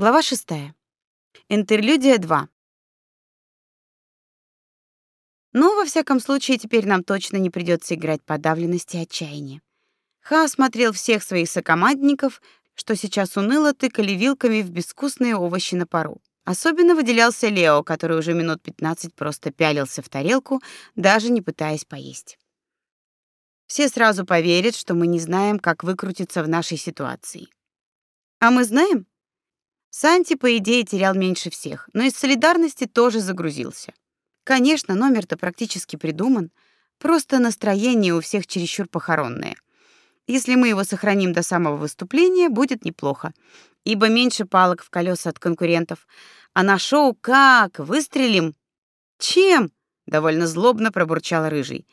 Глава 6. Интерлюдия 2. Ну, во всяком случае, теперь нам точно не придется играть подавленности и отчаяния. Ха осмотрел всех своих сокомандников, что сейчас уныло тыкали вилками в безвкусные овощи на пару. Особенно выделялся Лео, который уже минут 15 просто пялился в тарелку, даже не пытаясь поесть. Все сразу поверят, что мы не знаем, как выкрутиться в нашей ситуации. А мы знаем? Санти, по идее, терял меньше всех, но из солидарности тоже загрузился. Конечно, номер-то практически придуман, просто настроение у всех чересчур похоронное. Если мы его сохраним до самого выступления, будет неплохо, ибо меньше палок в колеса от конкурентов. А на шоу как выстрелим? Чем? довольно злобно пробурчал рыжий.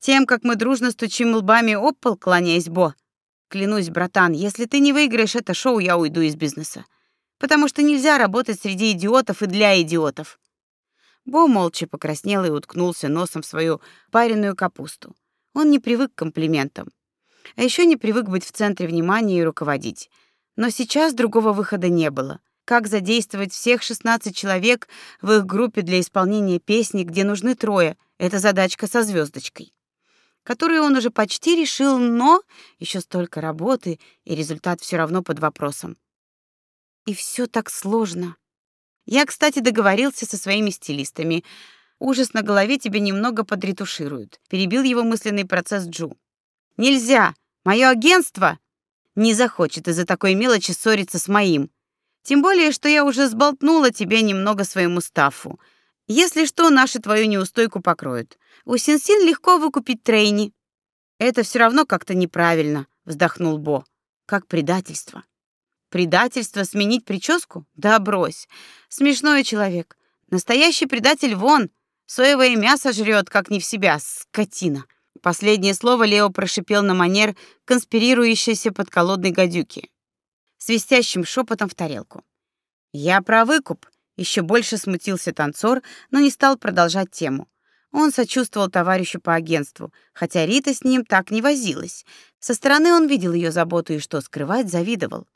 Тем, как мы дружно стучим лбами об пол, кланяясь Бо. Клянусь, братан, если ты не выиграешь это шоу, я уйду из бизнеса потому что нельзя работать среди идиотов и для идиотов. Бо молча покраснел и уткнулся носом в свою пареную капусту. Он не привык к комплиментам. А еще не привык быть в центре внимания и руководить. Но сейчас другого выхода не было. Как задействовать всех 16 человек в их группе для исполнения песни, где нужны трое? Это задачка со звездочкой, которую он уже почти решил, но еще столько работы, и результат все равно под вопросом. И все так сложно. Я, кстати, договорился со своими стилистами. Ужас на голове тебе немного подретушируют. Перебил его мысленный процесс Джу. Нельзя. Мое агентство не захочет из-за такой мелочи ссориться с моим. Тем более, что я уже сболтнула тебе немного своему стафу. Если что, наши твою неустойку покроют. У Синсин легко выкупить трейни. Это все равно как-то неправильно, вздохнул Бо. Как предательство. Предательство сменить прическу? Да брось. Смешной человек. Настоящий предатель вон. Соевое мясо жрет, как не в себя, скотина. Последнее слово Лео прошипел на манер конспирирующейся подколодной гадюки. Свистящим шепотом в тарелку. «Я про выкуп», — еще больше смутился танцор, но не стал продолжать тему. Он сочувствовал товарищу по агентству, хотя Рита с ним так не возилась. Со стороны он видел ее заботу и, что скрывать, завидовал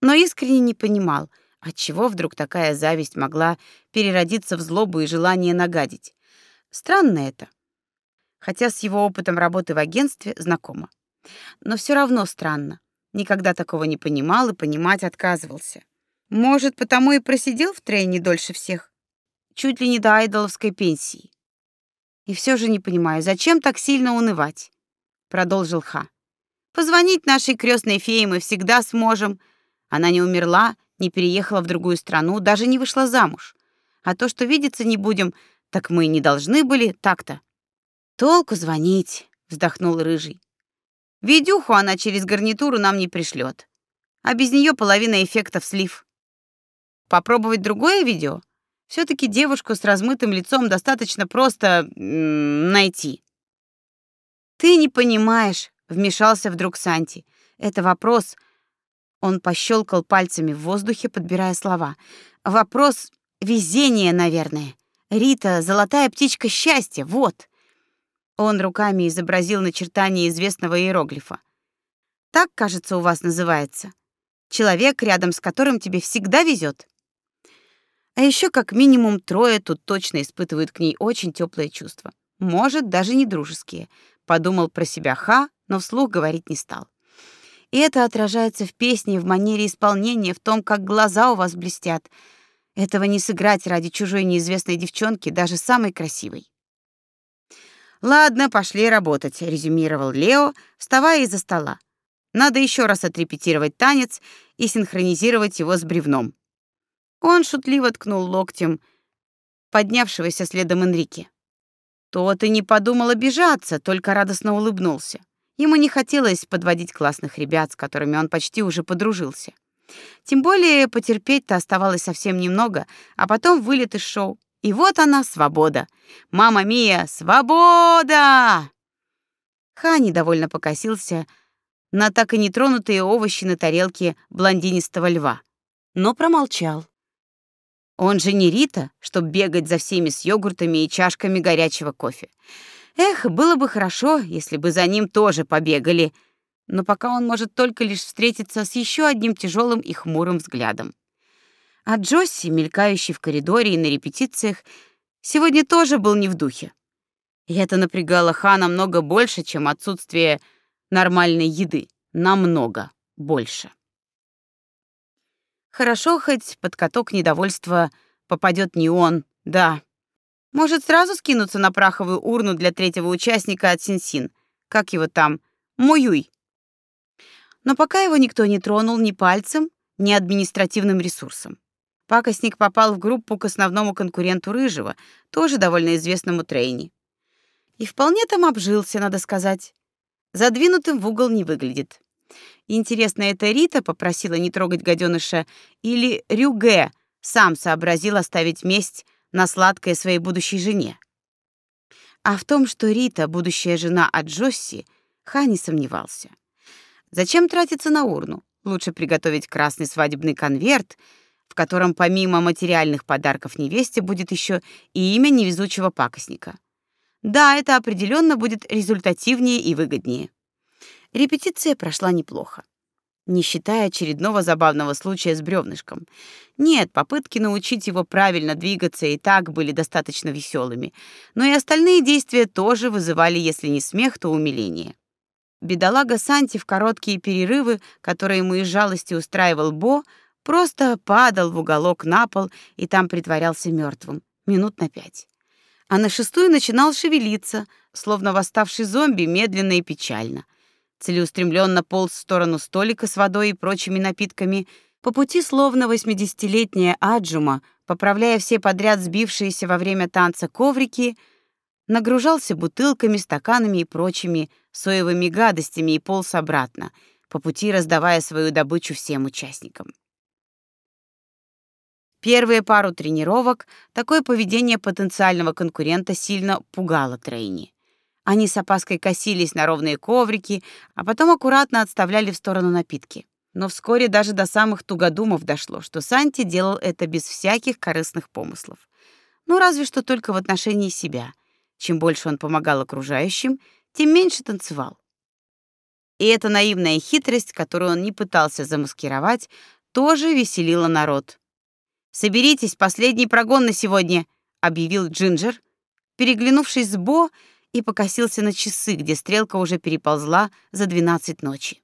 но искренне не понимал, отчего вдруг такая зависть могла переродиться в злобу и желание нагадить. Странно это. Хотя с его опытом работы в агентстве знакомо. Но все равно странно. Никогда такого не понимал и понимать отказывался. Может, потому и просидел в трейне дольше всех. Чуть ли не до айдоловской пенсии. И все же не понимаю, зачем так сильно унывать? Продолжил Ха. Позвонить нашей крестной фее мы всегда сможем, она не умерла, не переехала в другую страну, даже не вышла замуж. А то, что видеться не будем, так мы и не должны были так-то. Толку звонить, вздохнул рыжий. Видюху она через гарнитуру нам не пришлет, а без нее половина эффектов слив. Попробовать другое видео? все таки девушку с размытым лицом достаточно просто найти. Ты не понимаешь, вмешался вдруг Санти. Это вопрос он пощелкал пальцами в воздухе, подбирая слова. Вопрос везения, наверное. Рита золотая птичка счастья, вот. Он руками изобразил начертание известного иероглифа. Так, кажется, у вас называется. Человек, рядом с которым тебе всегда везет. А еще как минимум трое тут точно испытывают к ней очень теплые чувства. Может, даже не дружеские. Подумал про себя Ха, но вслух говорить не стал. И это отражается в песне, в манере исполнения, в том, как глаза у вас блестят. Этого не сыграть ради чужой неизвестной девчонки, даже самой красивой. Ладно, пошли работать, резюмировал Лео, вставая из-за стола. Надо еще раз отрепетировать танец и синхронизировать его с бревном. Он шутливо ткнул локтем поднявшегося следом Энрике. Тот и не подумал обижаться, только радостно улыбнулся. Ему не хотелось подводить классных ребят, с которыми он почти уже подружился. Тем более потерпеть-то оставалось совсем немного, а потом вылет из шоу. И вот она, свобода. Мама Мия, свобода! Хани довольно покосился на так и нетронутые овощи на тарелке блондинистого льва, но промолчал. Он же не Рита, чтоб бегать за всеми с йогуртами и чашками горячего кофе. Эх, было бы хорошо, если бы за ним тоже побегали, но пока он может только лишь встретиться с еще одним тяжелым и хмурым взглядом. А Джосси, мелькающий в коридоре и на репетициях, сегодня тоже был не в духе. И это напрягало Хана намного больше, чем отсутствие нормальной еды. Намного больше. Хорошо, хоть под каток недовольства попадет не он, да. Может, сразу скинуться на праховую урну для третьего участника от Синсин. Как его там? Муюй. Но пока его никто не тронул ни пальцем, ни административным ресурсом. Пакостник попал в группу к основному конкуренту Рыжего, тоже довольно известному Трейни. И вполне там обжился, надо сказать. Задвинутым в угол не выглядит. Интересно, это Рита попросила не трогать гаденыша или Рюге сам сообразил оставить месть на сладкое своей будущей жене? А в том, что Рита будущая жена от Джосси, Ха не сомневался. Зачем тратиться на урну? Лучше приготовить красный свадебный конверт, в котором помимо материальных подарков невесте будет еще и имя невезучего пакостника. Да, это определенно будет результативнее и выгоднее. Репетиция прошла неплохо. Не считая очередного забавного случая с бревнышком. Нет, попытки научить его правильно двигаться и так были достаточно веселыми, но и остальные действия тоже вызывали, если не смех, то умиление. Бедолага Санти в короткие перерывы, которые ему из жалости устраивал Бо, просто падал в уголок на пол и там притворялся мертвым минут на пять. А на шестую начинал шевелиться, словно восставший зомби, медленно и печально — целеустремленно полз в сторону столика с водой и прочими напитками, по пути словно восьмидесятилетняя Аджума, поправляя все подряд сбившиеся во время танца коврики, нагружался бутылками, стаканами и прочими соевыми гадостями и полз обратно, по пути раздавая свою добычу всем участникам. Первые пару тренировок такое поведение потенциального конкурента сильно пугало Трейни. Они с опаской косились на ровные коврики, а потом аккуратно отставляли в сторону напитки. Но вскоре даже до самых тугодумов дошло, что Санти делал это без всяких корыстных помыслов. Ну, разве что только в отношении себя. Чем больше он помогал окружающим, тем меньше танцевал. И эта наивная хитрость, которую он не пытался замаскировать, тоже веселила народ. «Соберитесь, последний прогон на сегодня», — объявил Джинджер. Переглянувшись с Бо, и покосился на часы, где стрелка уже переползла за двенадцать ночи.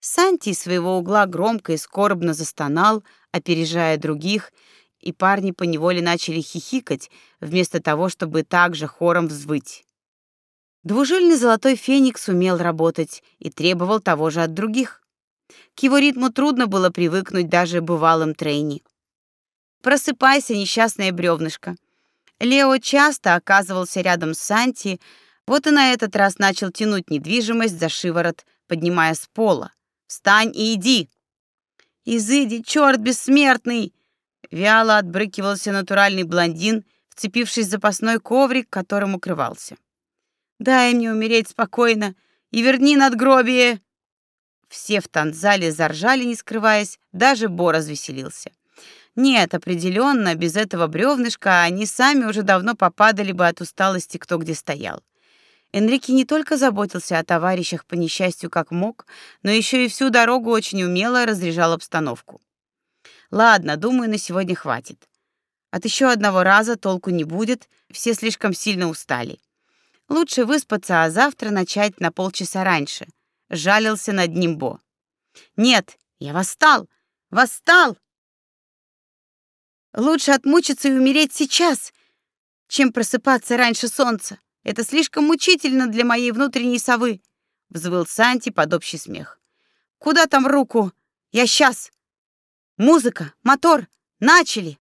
Санти из своего угла громко и скорбно застонал, опережая других, и парни поневоле начали хихикать, вместо того, чтобы также хором взвыть. Двужильный золотой феникс умел работать и требовал того же от других. К его ритму трудно было привыкнуть даже бывалым трейни. Просыпайся, несчастное бревнышко. Лео часто оказывался рядом с Санти, вот и на этот раз начал тянуть недвижимость за шиворот, поднимая с пола. «Встань и иди!» «Изыди, черт бессмертный!» Вяло отбрыкивался натуральный блондин, вцепившись в запасной коврик, которым укрывался. «Дай мне умереть спокойно и верни надгробие!» Все в танцзале заржали, не скрываясь, даже Бо развеселился. Нет, определенно, без этого бревнышка они сами уже давно попадали бы от усталости кто где стоял. Энрике не только заботился о товарищах по несчастью как мог, но еще и всю дорогу очень умело разряжал обстановку. Ладно, думаю, на сегодня хватит. От еще одного раза толку не будет, все слишком сильно устали. Лучше выспаться, а завтра начать на полчаса раньше. Жалился над ним Бо. Нет, я восстал. Восстал. Лучше отмучиться и умереть сейчас, чем просыпаться раньше солнца. Это слишком мучительно для моей внутренней совы, взвыл Санти под общий смех. Куда там руку? Я сейчас. Музыка, мотор, начали.